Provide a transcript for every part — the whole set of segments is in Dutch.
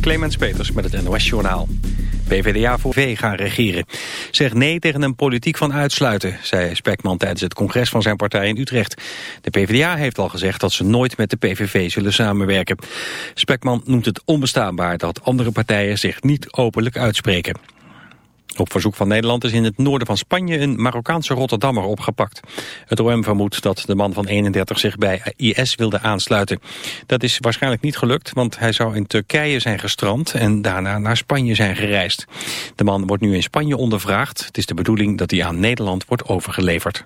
Clemens Peters met het NOS-journaal. PvdA voor V gaan regeren. Zeg nee tegen een politiek van uitsluiten, zei Spekman tijdens het congres van zijn partij in Utrecht. De PvdA heeft al gezegd dat ze nooit met de PVV zullen samenwerken. Spekman noemt het onbestaanbaar dat andere partijen zich niet openlijk uitspreken. Op verzoek van Nederland is in het noorden van Spanje een Marokkaanse Rotterdammer opgepakt. Het OM vermoedt dat de man van 31 zich bij IS wilde aansluiten. Dat is waarschijnlijk niet gelukt, want hij zou in Turkije zijn gestrand en daarna naar Spanje zijn gereisd. De man wordt nu in Spanje ondervraagd. Het is de bedoeling dat hij aan Nederland wordt overgeleverd.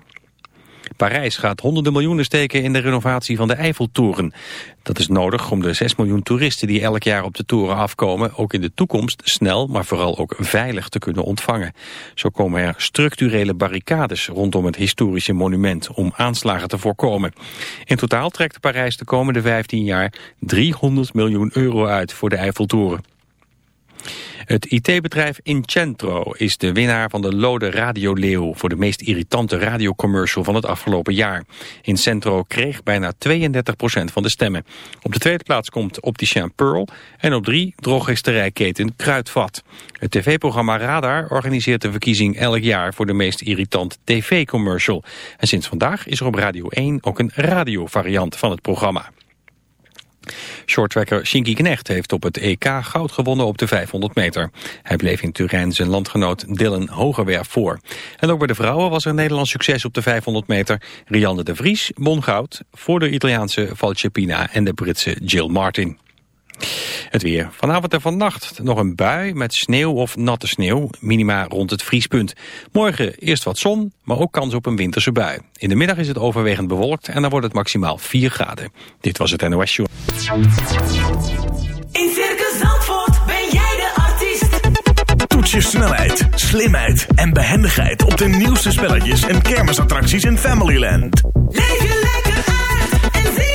Parijs gaat honderden miljoenen steken in de renovatie van de Eiffeltoren. Dat is nodig om de 6 miljoen toeristen die elk jaar op de toren afkomen... ook in de toekomst snel, maar vooral ook veilig te kunnen ontvangen. Zo komen er structurele barricades rondom het historische monument... om aanslagen te voorkomen. In totaal trekt Parijs de komende 15 jaar 300 miljoen euro uit voor de Eiffeltoren. Het IT-bedrijf Incentro is de winnaar van de Lode Radioleeuw... voor de meest irritante radiocommercial van het afgelopen jaar. Incentro kreeg bijna 32% van de stemmen. Op de tweede plaats komt Opticien Pearl... en op drie drogisterijketen Kruidvat. Het tv-programma Radar organiseert de verkiezing elk jaar... voor de meest irritant tv-commercial. En sinds vandaag is er op Radio 1 ook een radiovariant van het programma. Shorttracker Shinky Knecht heeft op het EK goud gewonnen op de 500 meter. Hij bleef in Turijn zijn landgenoot Dylan Hogerwerf voor. En ook bij de vrouwen was er Nederlands succes op de 500 meter. Rianne de Vries won goud voor de Italiaanse Valcepina en de Britse Jill Martin. Het weer. Vanavond en vannacht nog een bui met sneeuw of natte sneeuw. Minima rond het vriespunt. Morgen eerst wat zon, maar ook kans op een winterse bui. In de middag is het overwegend bewolkt en dan wordt het maximaal 4 graden. Dit was het NOS Show. In Circus Zandvoort ben jij de artiest. Toets je snelheid, slimheid en behendigheid op de nieuwste spelletjes en kermisattracties in Familyland. Leef je lekker uit en zie.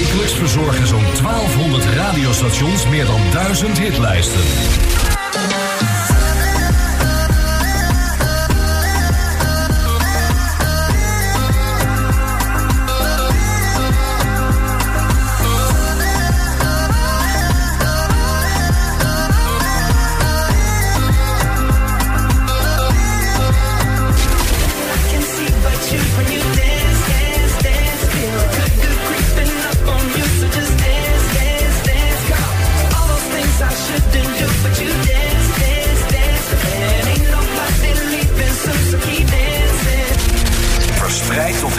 Wekelijks verzorgen zo'n 1200 radiostations meer dan 1000 hitlijsten.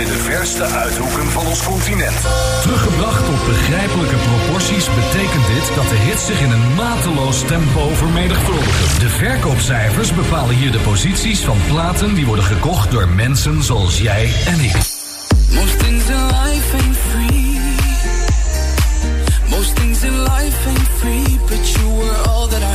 In de verste uithoeken van ons continent. Teruggebracht tot begrijpelijke proporties betekent dit dat de hits zich in een mateloos tempo vermenigvuldigen. De verkoopcijfers bepalen hier de posities van platen die worden gekocht door mensen zoals jij en ik. Most things in life ain't free. Most things in life ain't free, but you were all that I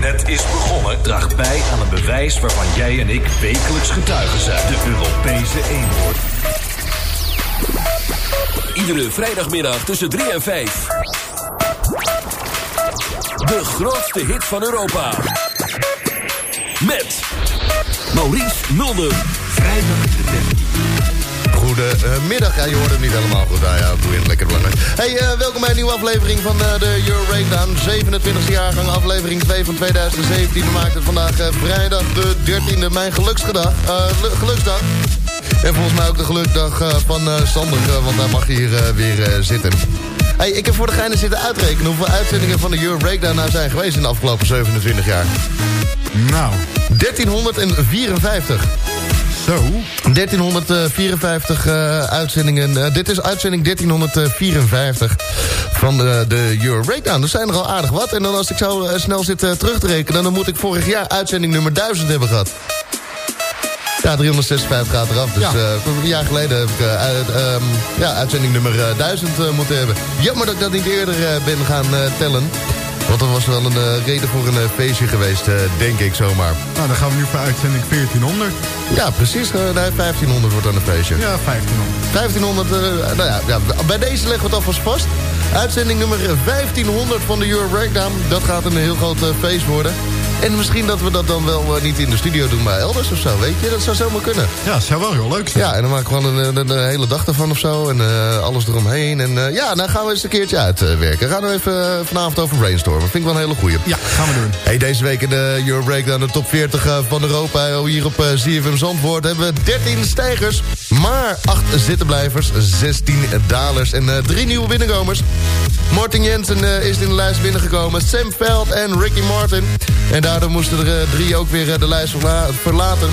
net is begonnen, draagt bij aan een bewijs waarvan jij en ik wekelijks getuigen zijn. De Europese eenhoorn. Iedere vrijdagmiddag tussen 3 en 5. De grootste hit van Europa. Met Maurice Mulder. Vrijdag de 13e. Goedemiddag. Ja, je hoort het niet helemaal goed. Nou ja, doe je het lekker belangrijk. Hey, eh, welkom bij een nieuwe aflevering van eh, de Euro Breakdown. 27e jaargang, aflevering 2 van 2017. We maken het vandaag eh, vrijdag de 13e, mijn geluksdag. lu- geluksdag. En volgens mij ook de gelukdag van Sander, want hij mag hier weer zitten. Hey, ik heb voor de geinen zitten uitrekenen hoeveel uitzendingen van de Euro Breakdown nou zijn geweest in de afgelopen 27 jaar. Nou, 1354. Zo. 1354 eh, uitzendingen. Eh, dit is uitzending 1354 van de, de Euro Breakdown. Er zijn er al aardig wat. En dan als ik zo eh, snel zit eh, terug te rekenen... dan moet ik vorig jaar uitzending nummer 1000 hebben gehad. Ja, 356 gaat eraf. Dus Ja. eh, een jaar geleden heb ik eh, uit- ehm, ja, uitzending nummer eh, 1000 eh, moeten hebben. Jammer dat ik dat niet eerder eh, ben gaan eh, tellen. Want dat was wel een eh, reden voor een eh, feestje geweest, eh, denk ik zomaar. Nou, dan gaan we nu voor uitzending 1400. Ja, precies. nee, 1500 wordt dan een feestje. Ja, 1500. 1500, eh, nou ja, ja, bij deze leggen we het alvast vast. Uitzending nummer 1500 van de Euro Breakdown. Dat gaat een heel groot feest worden. En misschien dat we dat dan wel eh, niet in de studio doen, maar elders of zo, weet je? Dat zou zomaar kunnen. Ja, dat zou wel heel leuk zijn. Ja, en dan maken we gewoon een, een, een hele dag ervan of zo. En eh, alles eromheen. En eh, ja, dan gaan we eens een keertje uitwerken. gaan we even vanavond over brainstormen. Vind ik wel een hele goeie. Ja, gaan we doen. Hey, deze week in de Euro Breakdown, de top 40 eh, van Europa. Hier op ZFM Zandvoort hebben we 13 stijgers. Maar 8 zittenblijvers, 16 dalers en eh, 3 nieuwe binnenkomers. Martin Jensen is in de lijst binnengekomen. Sam Veld en Ricky Martin. En daardoor moesten er eh, drie ook weer eh, de lijst verla- verlaten.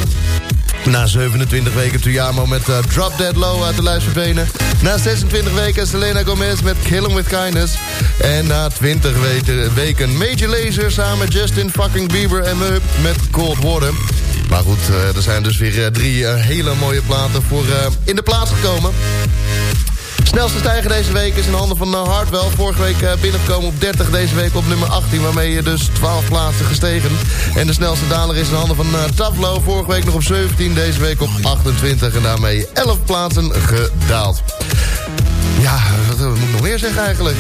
Na 27 weken Tuyamo met eh, Drop Dead Low uit de lijst verdwenen. Na 26 weken Selena Gomez met Kill 'Em With Kindness. En na 20 weken, Major Lazer samen Justin fucking Bieber en Mup met Cold Water. Maar goed, er zijn dus weer drie hele mooie platen voor in de plaats gekomen. Snelste stijger deze week is in handen van uh, Hardwell. Vorige week uh, binnengekomen op 30, deze week op nummer 18... waarmee je dus 12 plaatsen gestegen. En de snelste daler is in handen van uh, Tavlo. Vorige week nog op 17, deze week op 28... en daarmee 11 plaatsen gedaald. Ja, wat moet ik nog meer zeggen eigenlijk?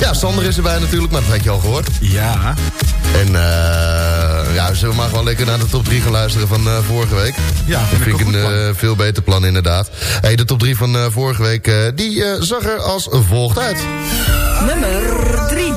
Ja, Sander is erbij natuurlijk, maar dat had je al gehoord. Ja. En uh, ja, zullen we maar gewoon lekker naar de top 3 gaan luisteren van uh, vorige week. Ja, dat vind ik een uh, veel beter plan inderdaad. Hey, de top 3 van uh, vorige week, uh, die zag er als volgt uit. Nummer 3.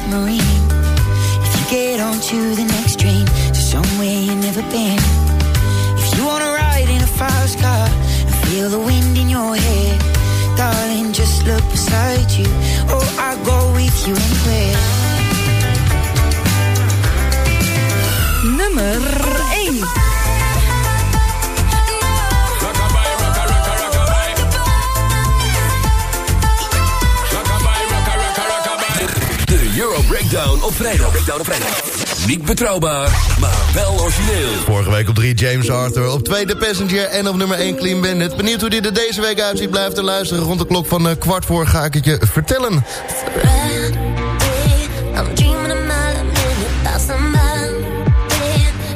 Submarine. If you get onto the next train to somewhere you've never been. If you wanna ride in a fast car and feel the wind in your hair, darling, just look beside you. Or I'll go with you anywhere. Nummer Breakdown op vrijdag. Breakdown op vrijdag. Niet betrouwbaar, maar wel origineel. Vorige week op 3 James Arthur. Op 2 The Passenger en op nummer 1 Clean Bandit. Benieuwd hoe dit er deze week uitziet. Blijf te luisteren. Rond de klok van uh, kwart voor ga ik het je vertellen. I'm dreaming a mile a minute about somebody.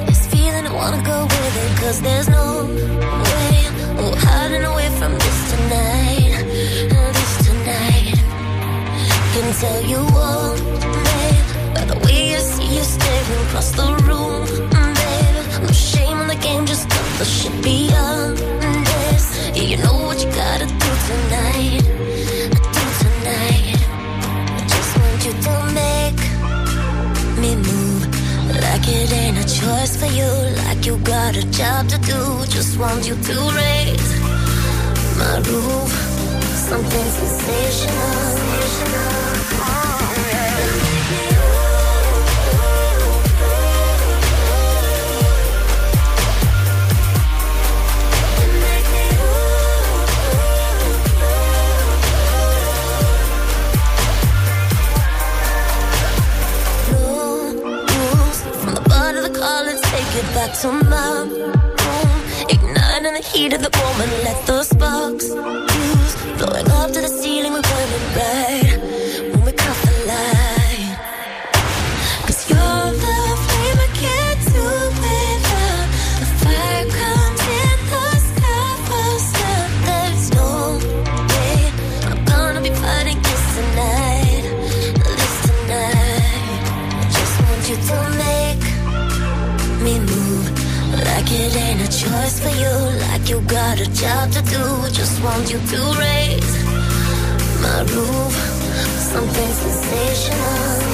This feeling I wanna go with it, cause there's no way. Oh, hiding away from this tonight. This tonight. Can tell you all, across the room, baby. No shame in the game, just cut the shit beyond this. Yeah, you know what you gotta do tonight. Do tonight. I just want you to make me move. Like it ain't a choice for you, like you got a job to do. Just want you to raise my roof. Something sensational. To my room. Igniting the heat of the moment, let those sparks fuse. Blowing up to the ceiling, we're burning bright. Got a job to do. Just want you to raise my roof. Something sensational.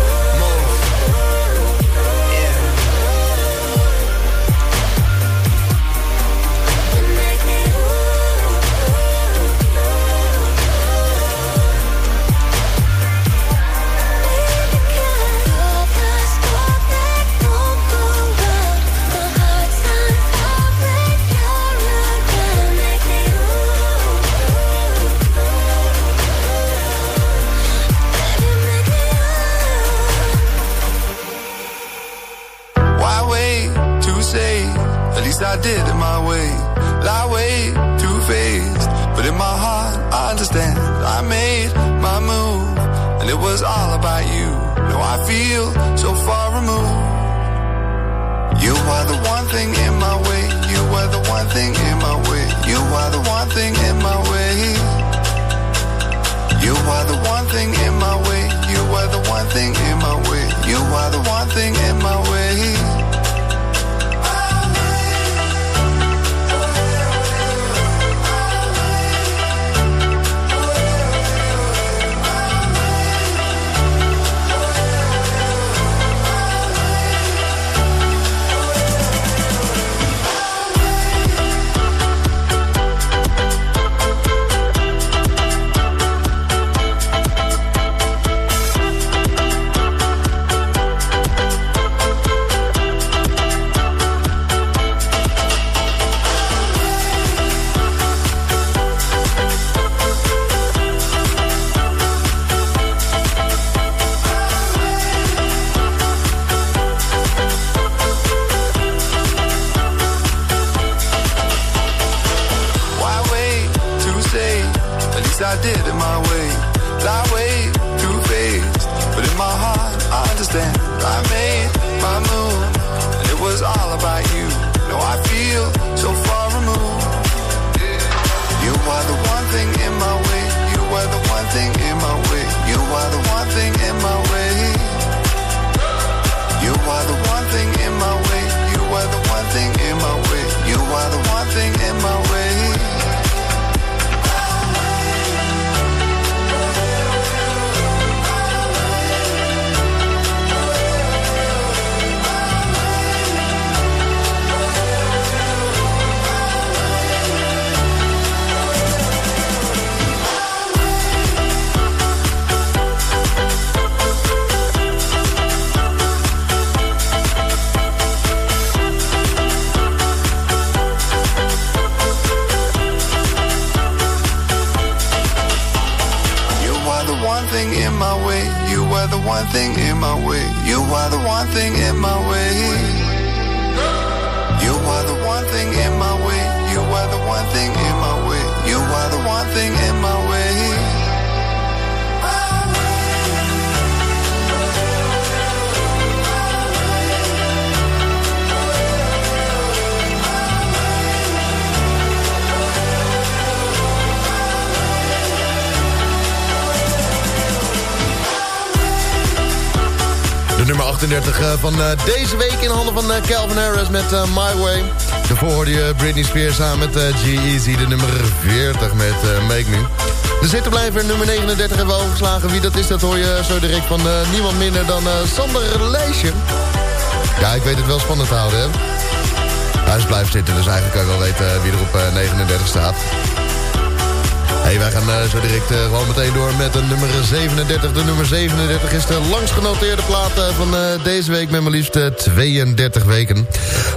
I feel so far removed. You are the one thing in my way. You are the one thing in my way. You are the one thing in my way. You are the one thing in my way. You are the one thing in my way. You are the one thing in my way. Van eh, deze week in handen van eh, Calvin Harris met eh, My Way. Daarvoor hoorde je Britney Spears samen met G-Eazy, de nummer 40 met Make Me. De zittenblijver nummer 39 hebben we overgeslagen. Wie dat is, dat hoor je zo direct van niemand minder dan Sander Leesje. Ja, ik weet het wel spannend te houden, hè. Hij is blijven zitten, dus eigenlijk kan ik wel weten wie er op eh, 39 staat. Wij gaan eh, zo direct eh, gewoon meteen door met de nummer 37. De nummer 37 is de langst genoteerde plaat eh, van deze week... met maar liefst eh, 32 weken.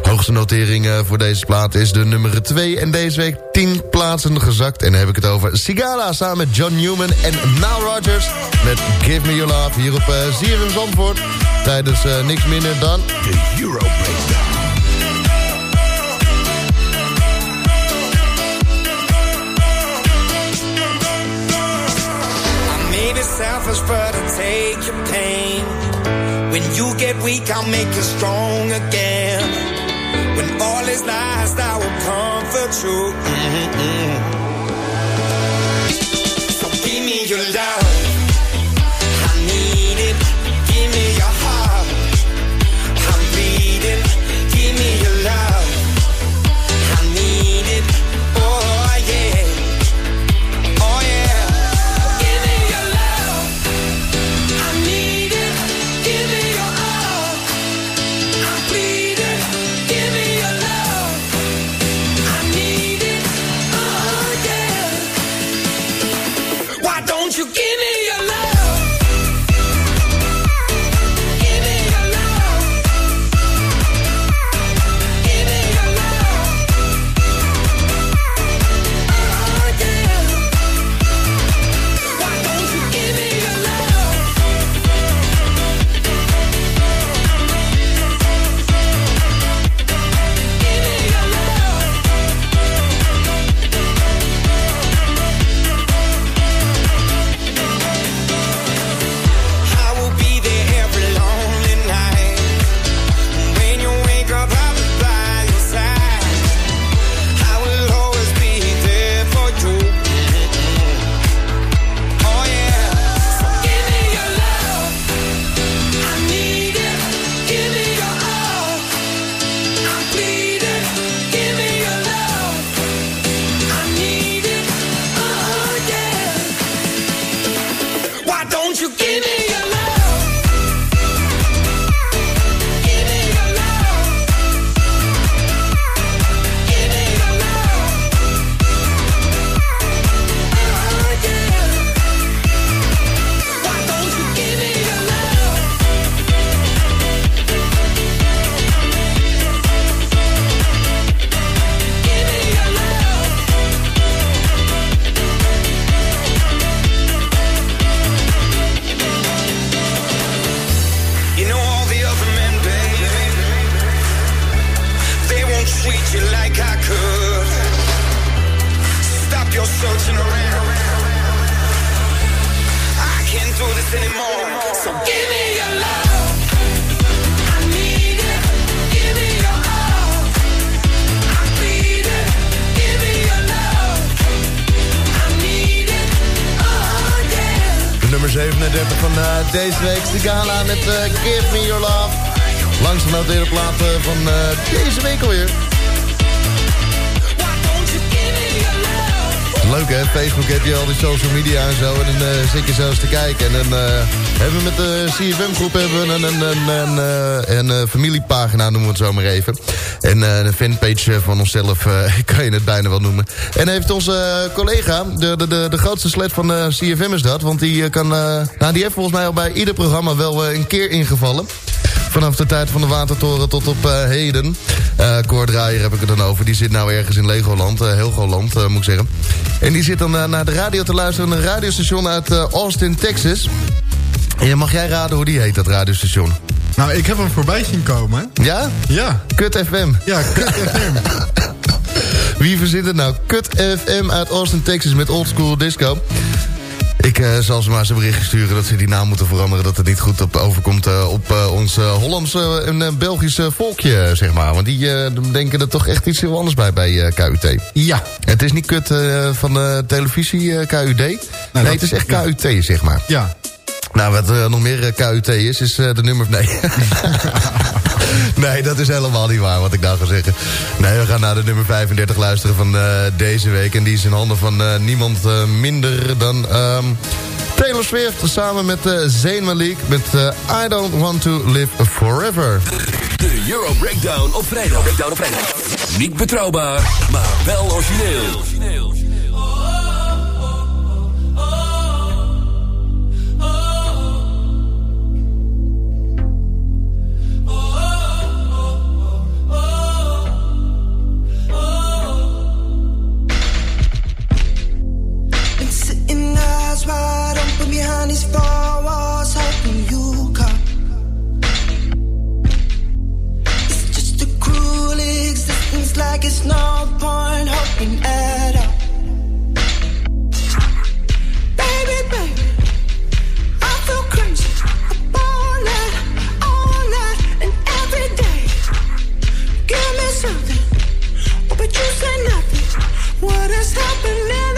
Hoogste notering voor deze plaat is de nummer 2... en deze week 10 plaatsen gezakt. En dan heb ik het over Sigala samen met John Newman en Nile Rodgers... met Give Me Your Love hier op uh, Zandvoort... tijdens niks minder dan... De Euro Breakdown. But I take your pain. When you get weak, I'll make you strong again. When all is lost, I will comfort you. Mm-mm. So give me your love. Te kijken. En dan eh, hebben we met de CFM-groep hebben een, een, eh, eh, familiepagina, noemen we het zo maar even. En een fanpage van onszelf, kan je het bijna wel noemen. En heeft onze collega, de, de, de, de grootste sled van de CFM is dat. Want die, kan, nou, die heeft volgens mij al bij ieder programma wel een keer ingevallen. Vanaf de tijd van de Watertoren tot op heden. Eh Cor Draaier heb ik het dan over. Die zit nou ergens in Legoland, uh, Helgoland eh, moet ik zeggen. En die zit dan eh, naar de radio te luisteren. Een radiostation uit eh, Austin, Texas. Ja, mag jij raden hoe die heet, dat radiostation? Nou, ik heb hem voorbij zien komen. Ja? Ja. Kut FM. Ja, Kut FM. Wie verzint het nou? Kut FM uit Austin, Texas met oldschool disco. Ik eh, zal ze maar eens een berichtje sturen dat ze die naam moeten veranderen. Dat het niet goed op, overkomt eh, op eh, ons Hollandse en Belgische volkje, zeg maar. Want die denken er toch echt iets heel anders bij bij KUT. Ja. Het is niet kut van de televisie KUD. nee, het is echt KUT, zeg maar. Ja. Nou, wat nog meer KUT is, is de nummer... Nee. nee, dat is helemaal niet waar wat ik nou ga zeggen. Nee, we gaan naar de nummer 35 luisteren van eh, deze week. En die is in handen van eh, niemand eh, minder dan... ehm, Taylor Swift samen met Zayn Malik met I Don't Want To Live Forever. De Euro Breakdown op vrijdag. Breakdown op vrijdag. Niet betrouwbaar, maar wel origineel. These four walls, hoping you come. It's just a cruel existence, like it's no point hoping at all. Baby, baby, I feel crazy. All night, all night, and every day. Give me something, but you say nothing. What is happening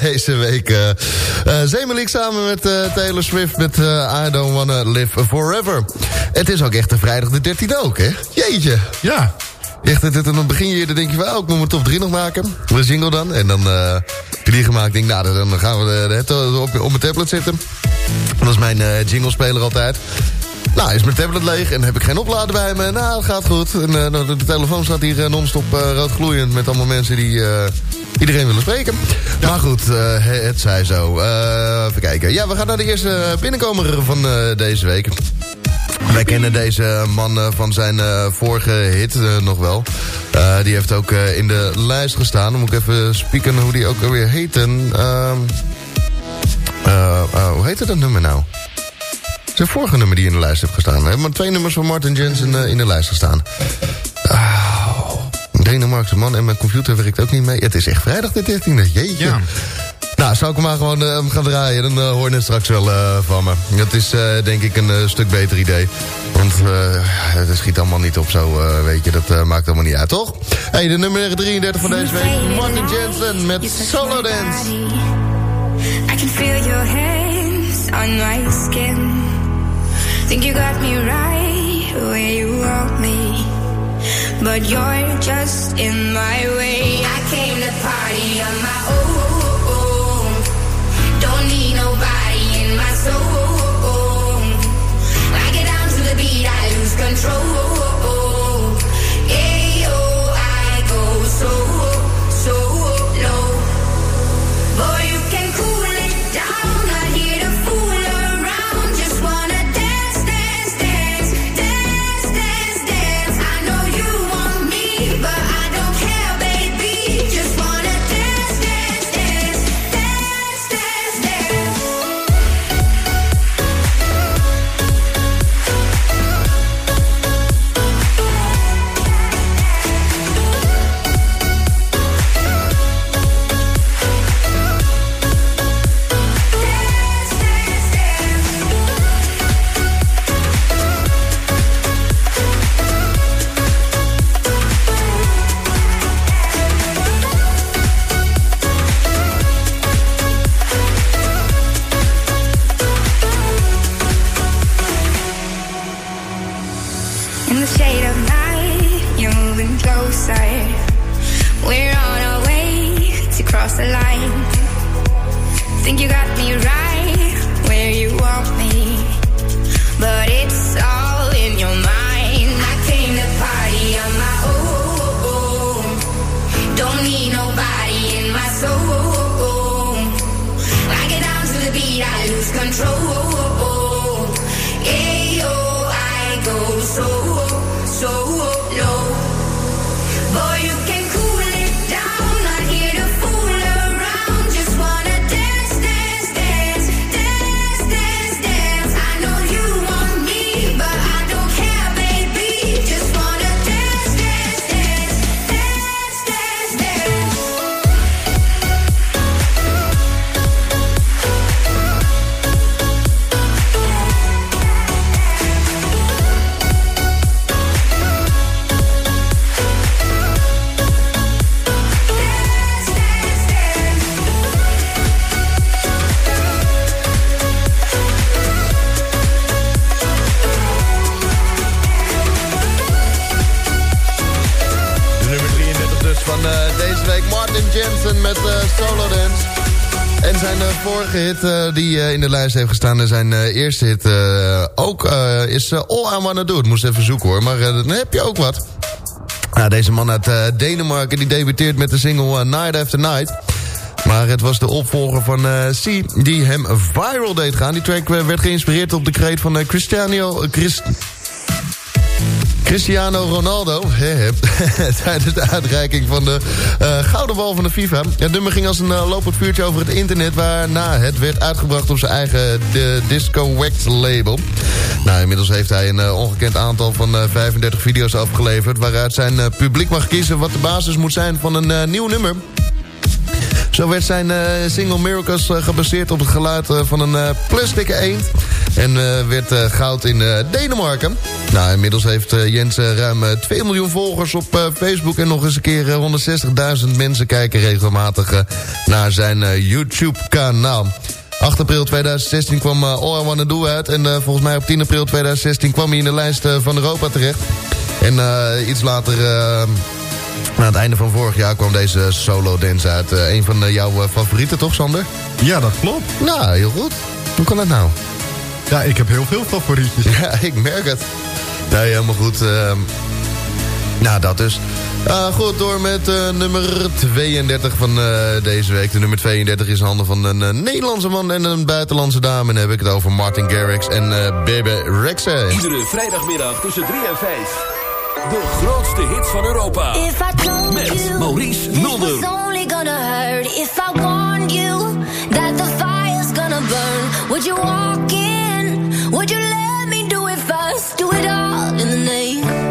deze week. eh eh, Zemelik samen met eh, Taylor Swift met I Don't Wanna Live Forever. Het is ook echt een vrijdag de 13e ook, hè? Jeetje. Ja. Echt, het, het, dan begin je, dan denk je van, oh, ik moet mijn top 3 nog maken. De jingle dan. En dan heb je die gemaakt. denk nou, dan gaan we de, de, het op, op mijn tablet zitten. Dat is mijn jingle-speler altijd. Nou, is mijn tablet leeg en heb ik geen oplader bij me. Nou, dat gaat goed. En eh, de, de telefoon staat hier eh, non-stop eh, rood gloeiend... met allemaal mensen die iedereen willen spreken. Maar goed, eh, het zij zo. Even kijken. Ja, we gaan naar de eerste binnenkomer van deze week. Wij kennen deze man van zijn vorige hit nog wel. Die heeft ook in de lijst gestaan. Dan moet ik even spieken hoe die ook alweer heeten. Ehm, eh, eh, hoe heette dat nummer nou? Zijn vorige nummer die in de lijst heeft gestaan. We hebben maar twee nummers van Martin Jensen eh, in de lijst gestaan. Oh, Denemarkse man en mijn computer werkt ook niet mee. Het is echt vrijdag de 13e. Jeetje. Ja. Nou, zou ik hem maar gewoon eh, gaan draaien. Dan eh, hoor je het straks wel van me. Dat is eh, denk ik een stuk beter idee. Want eh, het schiet allemaal niet op zo, eh, weet je. Dat eh, maakt allemaal niet uit, toch? hey, de nummer 33 van deze week. Martin Jensen met Solo Dance. I can feel your hands on my skin. Think you got me right where you want me. But you're just in my way. I came to party on my own. Don't need nobody in my soul. I get down to the beat, I lose control. Ayo, I go so de lijst heeft gestaan... en zijn eh, eerste hit eh, ook eh, is All I Wanna Do. Ik moest even zoeken hoor, maar dan heb je ook wat. Nou, deze man uit Denemarken die debuteert met de single Night After Night. Maar het was de opvolger van eh C die hem viral deed gaan. Die track werd geïnspireerd op de kreet van Cristiano... eh, Chris, Cristiano Ronaldo hè, tijdens de uitreiking van de eh, Gouden Bal van de FIFA. Het nummer ging als een eh, lopend vuurtje over het internet... waarna het werd uitgebracht op zijn eigen de Disco Wax label. Nou, inmiddels heeft hij een eh, ongekend aantal van eh, 35 video's afgeleverd... waaruit zijn publiek mag kiezen wat de basis moet zijn van een nieuw nummer. Zo werd zijn eh, single Miracles eh, gebaseerd op het geluid eh, van een plastic eend. En werd goud in Denemarken. Nou, inmiddels heeft Jens ruim eh, 2 miljoen volgers op Facebook... en nog eens een keer eh, 160.000 mensen kijken regelmatig naar zijn YouTube-kanaal. 8 april 2016 kwam All I Wanna Do uit... en volgens mij op 10 april 2016 kwam hij in de lijst van Europa terecht. En iets later... aan het einde van vorig jaar kwam deze solo dance uit. Eh, een van eh, jouw eh, favorieten, toch, Sander? Ja, dat klopt. Nou, heel goed. Hoe kan dat nou? Ja, ik heb heel veel favorietjes. Ja, ik merk het. Nee, helemaal goed. ehm. nou, dat dus. Goed, door met eh, nummer 32 van eh, deze week. De nummer 32 is in handen van een eh, Nederlandse man en een buitenlandse dame. En dan heb ik het over Martin Garrix en eh Bebe Rexha. Iedere vrijdagmiddag tussen 3 en 5. De grootste hits van Europa. If I told Met you Maurice Mulder. only gonna hurt if I warned you that the fire's gonna burn. Would you walk in? Would you let me do it first? Do it all in the name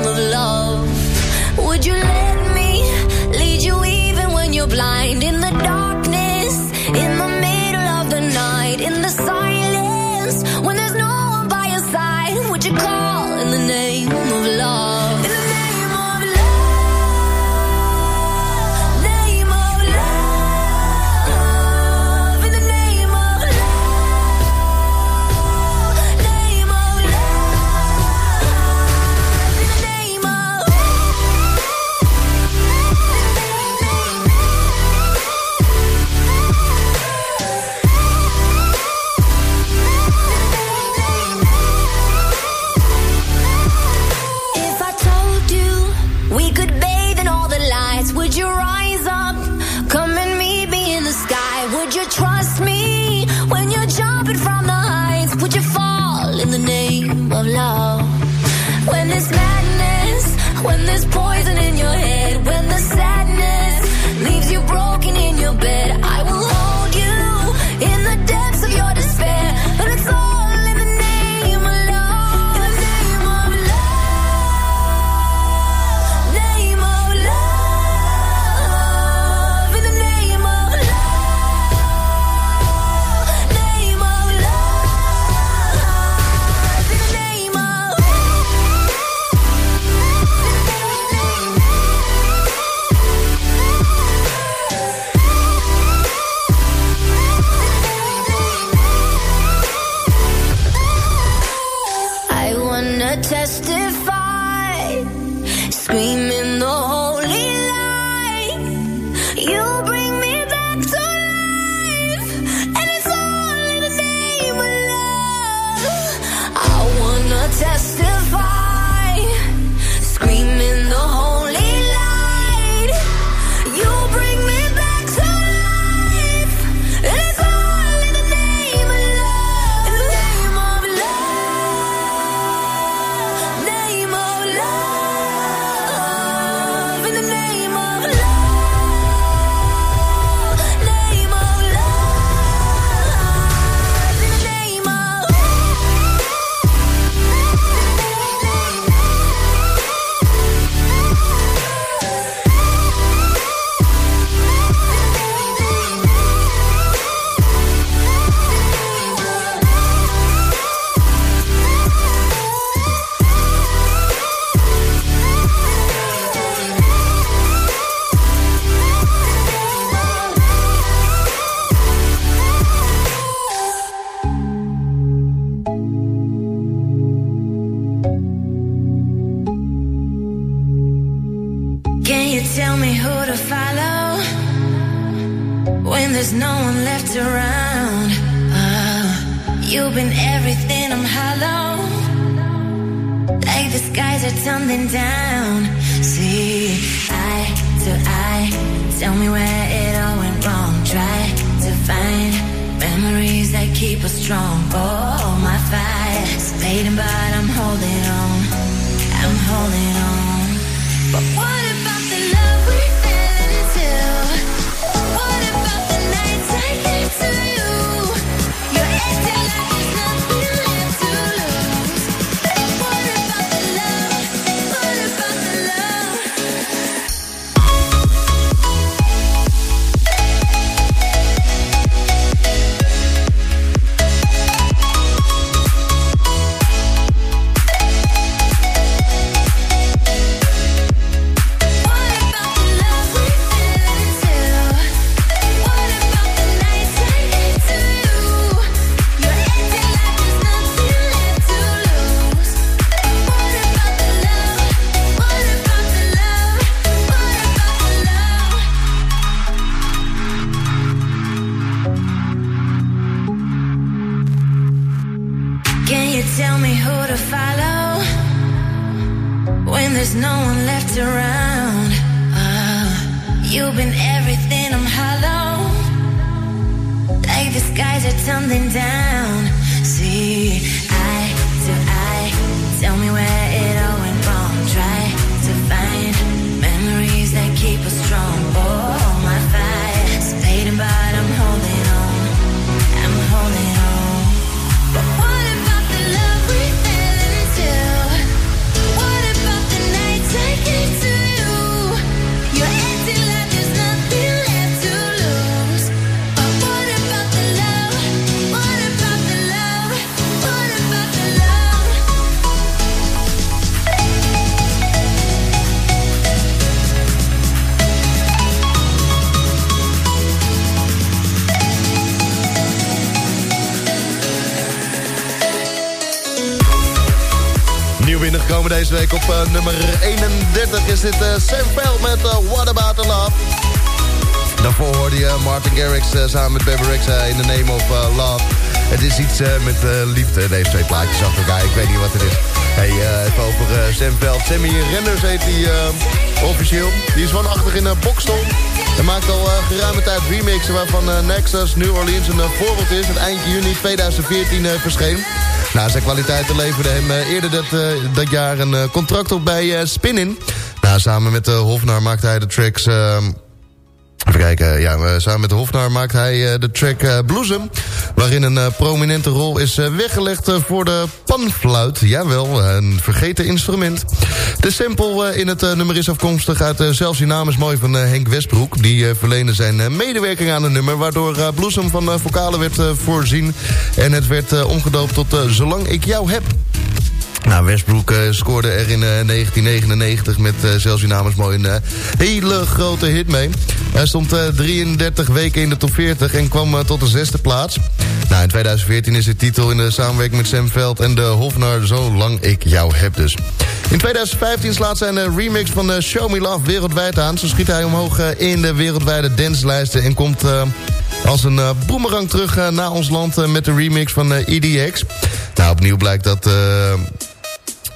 31 is dit eh, Sam Veld met eh, What About The Love. Daarvoor hoorde je Martin Garrix eh, samen met Bebe in The Name of Love. Het is iets met liefde. Heeft twee plaatjes achter elkaar. Ik weet niet wat het is. Hey, eh, even over eh, Sam Veld. Sammy Renders heet eh, officieel. Die is woonachtig in uh, Bokstel. Hij maakt al geruime tijd remixen waarvan Nexus New Orleans een voorbeeld is. Het eind juni 2014 eh, verscheen. Nou, zijn kwaliteiten leverden hem eh, eerder dat, eh, dat jaar een eh, contract op bij Spinnin. Nou, samen met Hofnar maakte hij de tracks... Even kijken, ja, eh, samen met Hofnar maakt hij eh, de track eh, Bloesem... waarin een prominente rol is weggelegd voor de panfluit. Jawel, een vergeten instrument. De sample in het nummer is afkomstig uit Zelfs die naam is mooi van Henk Westbroek. Die verleende zijn medewerking aan het nummer... waardoor Bloesem van vocalen werd voorzien... en het werd omgedoopt tot Zolang ik jou heb... Nou, Westbrook eh, scoorde er in eh, 1999 met uh, zelfs die namens mooi een eh, hele grote hit mee. Hij stond eh, 33 weken in de top 40 en kwam eh, tot de zesde plaats. Nou, in 2014 is de titel in de samenwerking met Sam Veld en de Hofnar Zolang ik jou heb dus. In 2015 slaat zijn eh, remix van eh, Show Me Love wereldwijd aan. Zo schiet hij omhoog eh, in de wereldwijde danslijsten en komt... eh, als een boemerang terug naar ons land met de remix van EDX. Nou, opnieuw blijkt dat...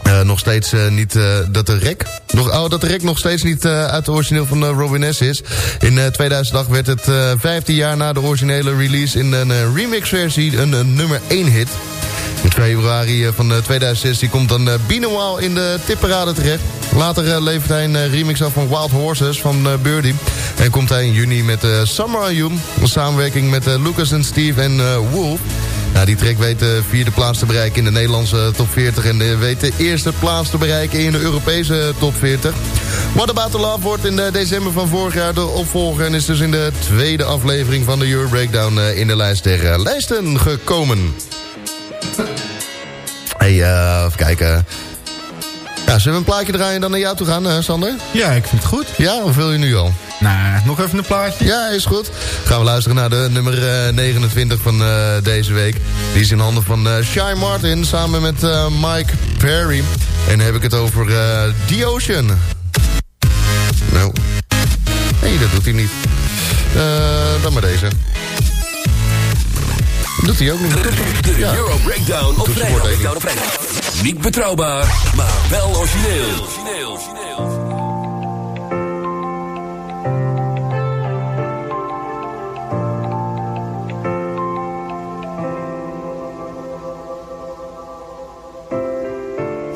Uh, nog steeds uh, niet uh, dat de rek nog, oh, dat de rek nog steeds niet uit de origineel van Robin S. is. In uh, 2008 werd het uh, 15 jaar na de originele release in een remix-versie een, een nummer 1 hit. In februari van uh, 2016 komt dan Binoal in de tipparade terecht. Later levert hij een remix af van Wild Horses van Birdie. En komt hij in juni met Summer You. Een samenwerking met Lucas en Steve en Wolf. Nou, die track weet de vierde plaats te bereiken in de Nederlandse top 40... en de weet de eerste plaats te bereiken in de Europese top 40. What About The Love wordt in de december van vorig jaar de opvolger... en is dus in de tweede aflevering van de Euro Breakdown... In de lijst der lijsten gekomen. Hey, uh, even kijken... Ja, zullen we een plaatje draaien en dan naar jou toe gaan, uh, Sander? Ja, ik vind het goed. Ja, of wil je nu al? Nou, nog even een plaatje. Ja, is goed. Gaan we luisteren naar de nummer uh, 29 van uh, deze week. Die is in handen van uh, Shy Martin samen met uh, Mike Perry. En dan heb ik het over uh, The Ocean. Nou, nee, dat doet hij niet. Uh, dan maar deze. Doet hij ook niet. De ja. Euro Breakdown op vrijdag. Niet betrouwbaar, maar wel origineel.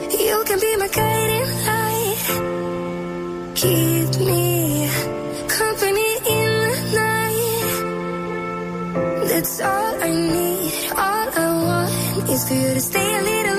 You can be my me company in all I need. All I want is for you to stay a little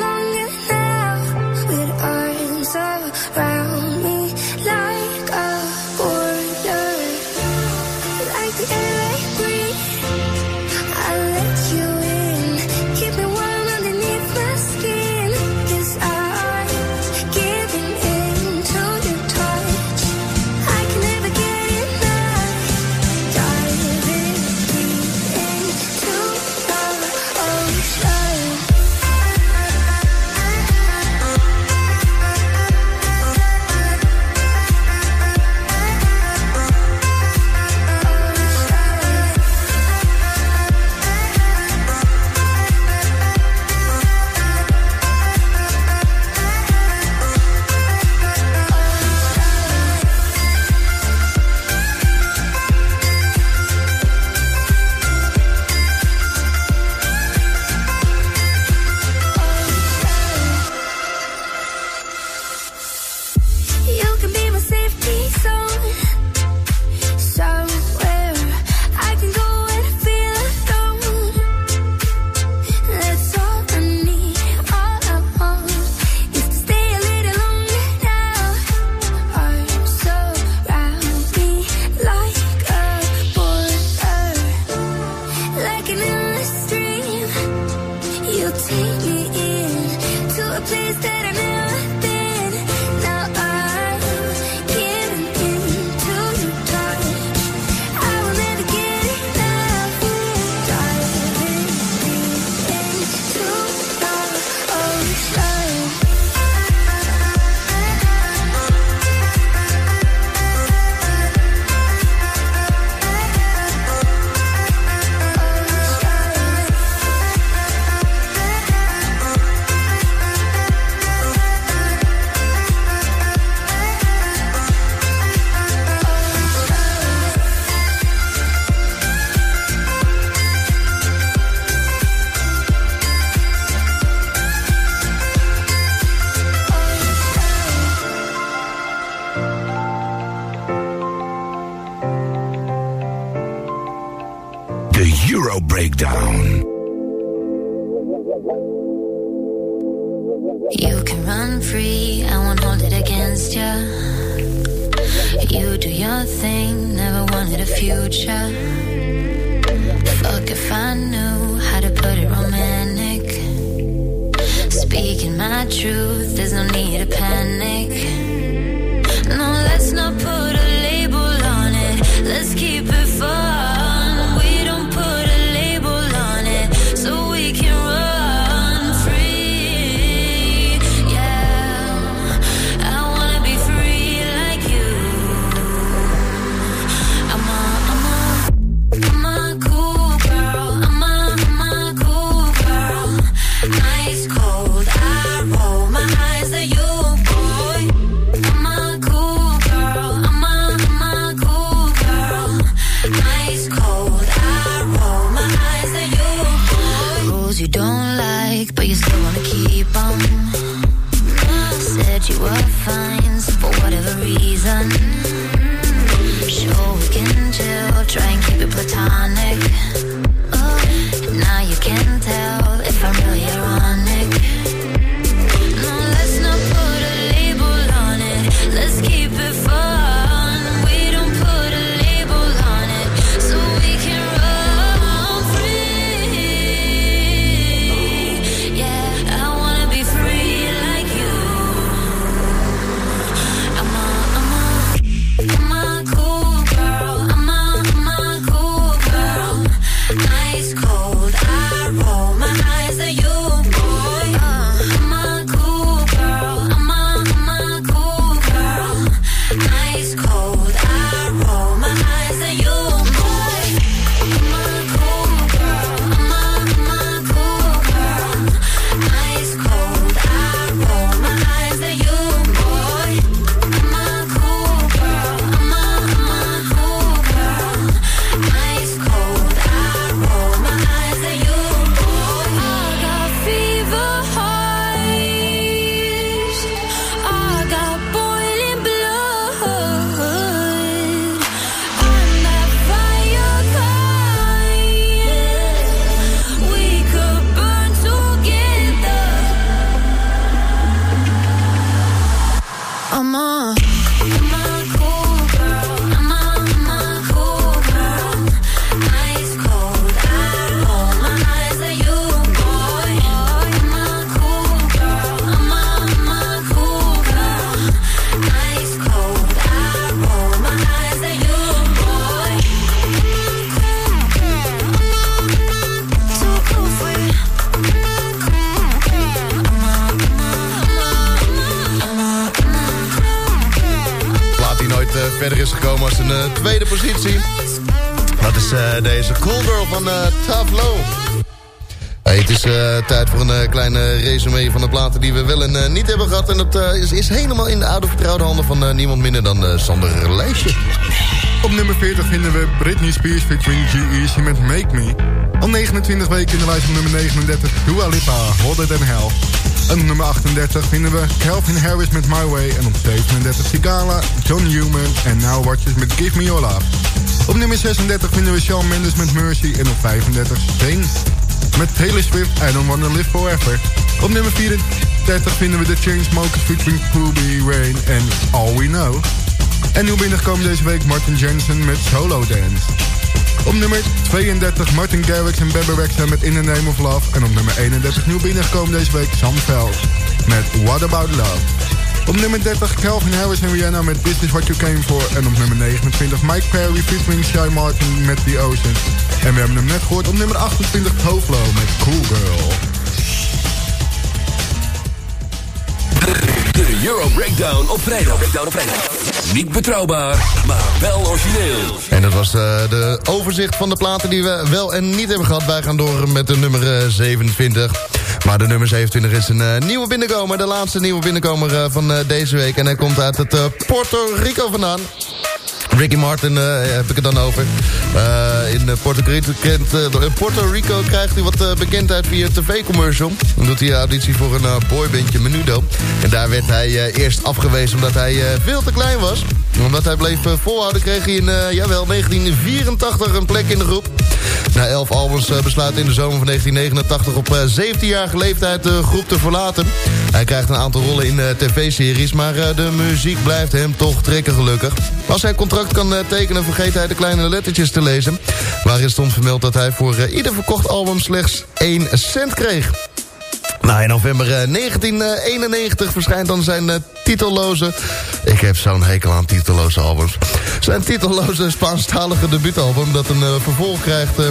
Eh, tijd voor een eh, kleine resume van de platen die we wel en eh, niet hebben gehad. En dat is, helemaal in de oude vertrouwde handen van niemand minder dan Sander Lijstje. Op nummer 40 vinden we Britney Spears featuring G-Easy met Make Me. Op 29 weken in de lijst van nummer 39, Dua Lipa, Hotter Than Hell. En op nummer 38 vinden we Calvin Harris met My Way. En op 37 Sigala, John Newman en Now Watches met Give Me Your Love. Op nummer 36 vinden we Shawn Mendes met Mercy. En op 35 Sting met Taylor Swift, I Don't Wanna Live Forever. Op nummer 34 vinden we The Chainsmokers featuring Ruby Rain en All We Know. En nieuw binnengekomen deze week Martin Jensen met Solo Dance. Op nummer 32 Martin Garrix en Bebe Rexha met In The Name Of Love. En op nummer 31 nieuw binnengekomen deze week Sam Veld met What About Love. Op nummer 30 Calvin Harris en Rihanna met This Is What You Came For. En op nummer 29 Mike Perry featuring Shy Martin met The Ocean. En we hebben hem net gehoord op nummer 28 Tovlo met Cool Girl. De Euro Breakdown op vrijdag. Breakdown op vrijdag. Niet betrouwbaar, maar wel origineel. En dat was eh, de overzicht van de platen die we wel en niet hebben gehad. Wij gaan door met de nummer eh, 27. Maar de nummer 27 is een eh, nieuwe binnenkomer. De laatste nieuwe binnenkomer eh, van eh, deze week. En hij komt uit het eh, Puerto Rico vandaan. Ricky Martin eh, heb ik het dan over. Eh, in eh, Puerto Rico, kent, Puerto Rico krijgt hij wat bekendheid via tv-commercial. Dan doet hij auditie voor een boybandje Menudo. En daar werd hij eerst afgewezen omdat hij veel te klein was. Omdat hij bleef eh, volhouden kreeg hij in eh, jawel, 1984 een plek in de groep. Na elf albums eh, besluit in de zomer van 1989 op eh, 17-jarige leeftijd de groep te verlaten. Hij krijgt een aantal rollen in tv-series, maar de muziek blijft hem toch trekken gelukkig. Als hij contract kan tekenen vergeet hij de kleine lettertjes te lezen. Waarin stond vermeld dat hij voor ieder verkocht album slechts 1 cent kreeg. Nou, in november eh, 1991 verschijnt dan zijn eh, titelloze... Ik heb zo'n hekel aan titelloze albums. Zijn titelloze Spaanstalige debuutalbum dat een eh, vervolg krijgt... eh,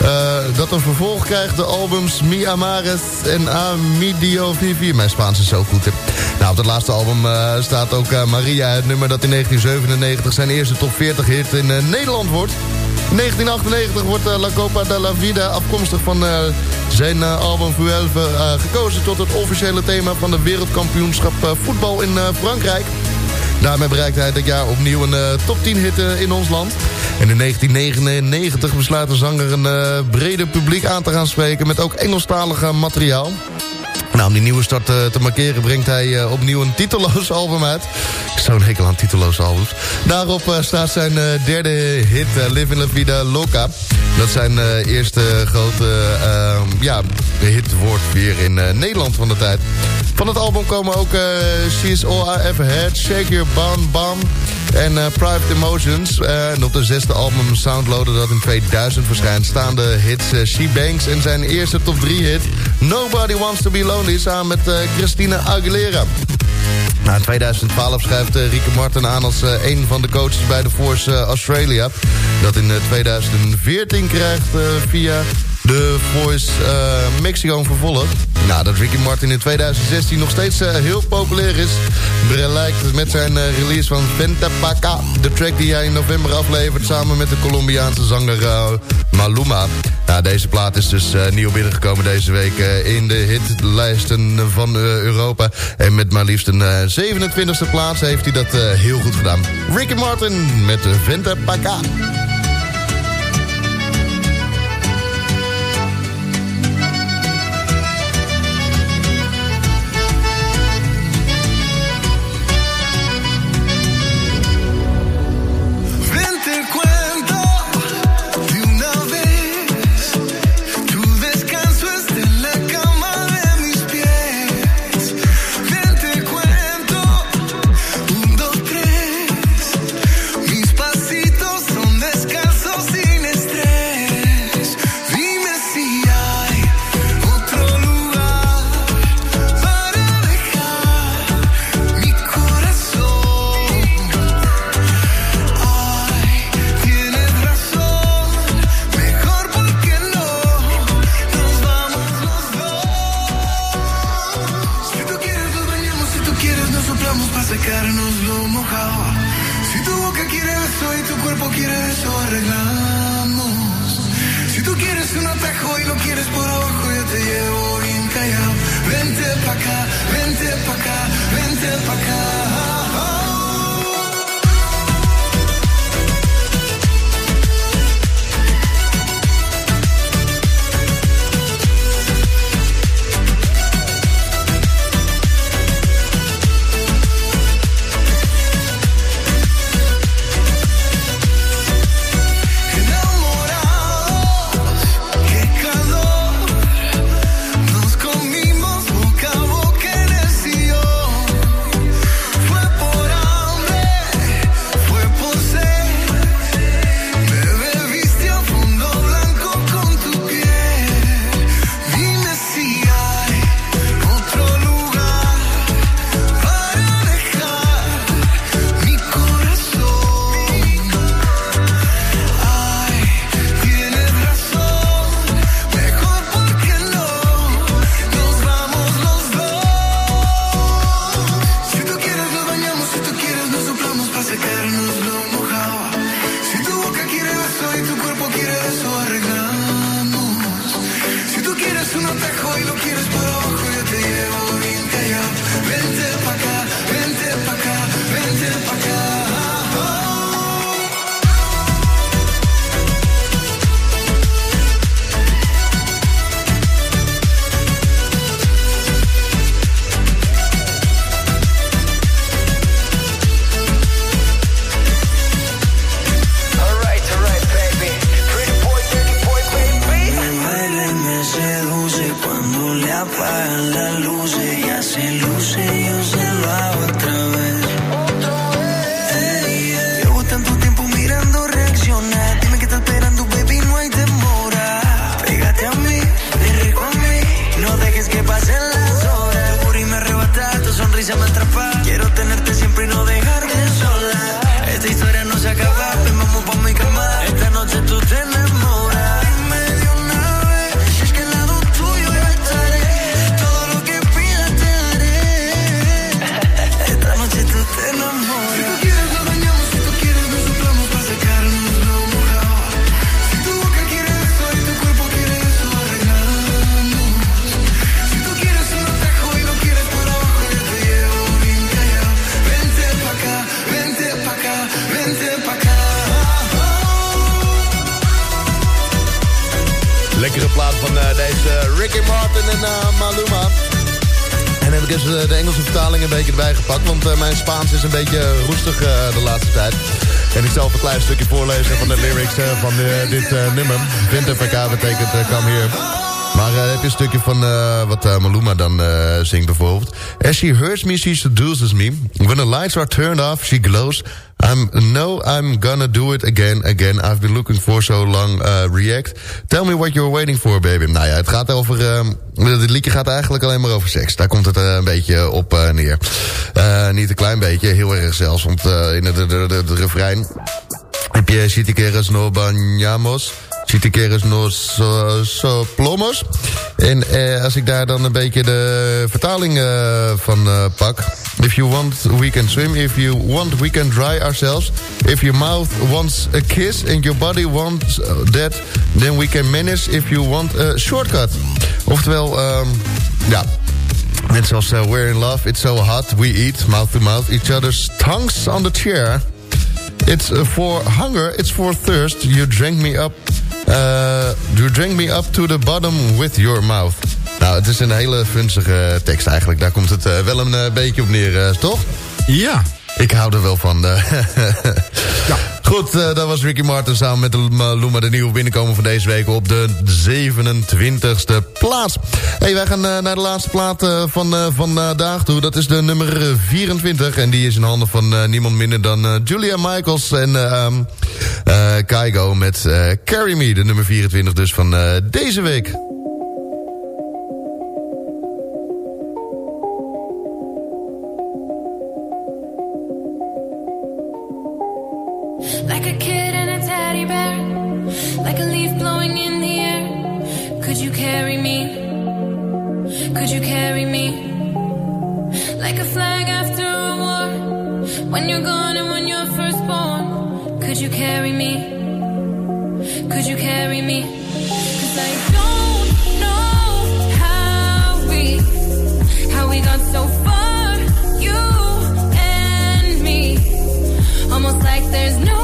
eh, dat een vervolg krijgt, de albums Mi Amares en A Mi Dio Vivi. Mijn Spaans is zo goed, hè. Nou, op het laatste album eh, staat ook eh, Maria, het nummer dat in 1997 zijn eerste top 40 hit in eh, Nederland wordt. In 1998 wordt eh, La Copa de la Vida afkomstig van eh, zijn eh, album Vuelve gekozen tot het officiële thema van de wereldkampioenschap voetbal in Frankrijk. Daarmee bereikt hij dit jaar opnieuw een top 10 hit in ons land. En in 1999 besluit de zanger een eh, breder publiek aan te gaan spreken... met ook Engelstalige materiaal. Nou, om die nieuwe start eh, te markeren brengt hij eh, opnieuw een titelloos album uit. Zo'n hekel aan titelloze albums. Daarop eh, staat zijn derde hit, in la Vida Loca. Dat zijn eerste grote ja, hit wordt weer in Nederland van de tijd. Van het album komen ook She's All I Shake Your Bam Bam en eh, Private Emotions. Eh, en op de zesde album Soundloader dat in 2000 verschijnt... staan de hits eh, She Banks en zijn eerste top 3 hit... Nobody Wants To Be Lonely samen met Christina Aguilera. Nou, in 2012 schrijft Rieke Martin aan als een van de coaches bij de Force Australia. Dat in uh, 2014 krijgt via de Voice uh, Mexico een vervolg. Nou, dat Ricky Martin in 2016 nog steeds uh, heel populair is... blijkt met zijn uh, release van Venta Paca. De track die hij in november aflevert samen met de Colombiaanse zanger Maluma. Nou, deze plaat is dus nieuw binnengekomen deze week in de hitlijsten van Europa. En met maar liefst een uh, 27e plaats heeft hij dat heel goed gedaan. Ricky Martin met Venta Paca. Beetje roestig eh, de laatste tijd. En ik zal een klein stukje voorlezen van de lyrics eh, van eh, dit nummer. Winter VK betekent uh, come here. Maar heb je een stukje van wat eh, Maluma dan zingt bijvoorbeeld. As she hurts me, she seduces me. When the lights are turned off, she glows. No, I'm gonna do it again, again. I've been looking for so long. Uh, react. Tell me what you're waiting for, baby. Nou ja, het gaat over. Uh, dit liedje gaat eigenlijk alleen maar over seks. Daar komt het uh, een beetje op uh, neer. Uh, niet een klein beetje, heel erg zelfs. Want in het, refrein heb je Si te quieres no bañamos. Si te quieres no so, plomos. En eh, als ik daar dan een beetje de vertaling van pak. If you want, we can swim. If you want, we can dry ourselves. If your mouth wants a kiss and your body wants that, then we can manage if you want a shortcut. Oftewel, um, ja... Net zoals uh, We're in Love, It's So Hot, We Eat, Mouth to Mouth, Each Other's Tongues on the Chair. It's uh, for hunger, it's for thirst. You drink me up, uh, you drink me up to the bottom with your mouth. Nou, het is een hele funzige tekst eigenlijk. Daar komt het uh, wel een uh, beetje op neer, uh, toch? Ja. Ik hou er wel van. ja. Goed, dat was Ricky Martin samen met Luma, de nieuwe binnenkomen van deze week op de 27e plaats. Hey, wij gaan naar de laatste plaat van vandaag toe. Dat is de nummer 24 en die is in handen van niemand minder dan Julia Michaels en um, Kaigo met Carry Me, de nummer 24 dus van deze week. Could you carry me? Like a flag after a war, when you're gone and when you're first born. Could you carry me? Could you carry me? Cause I don't know how we, how we got so far, you and me. Almost like there's no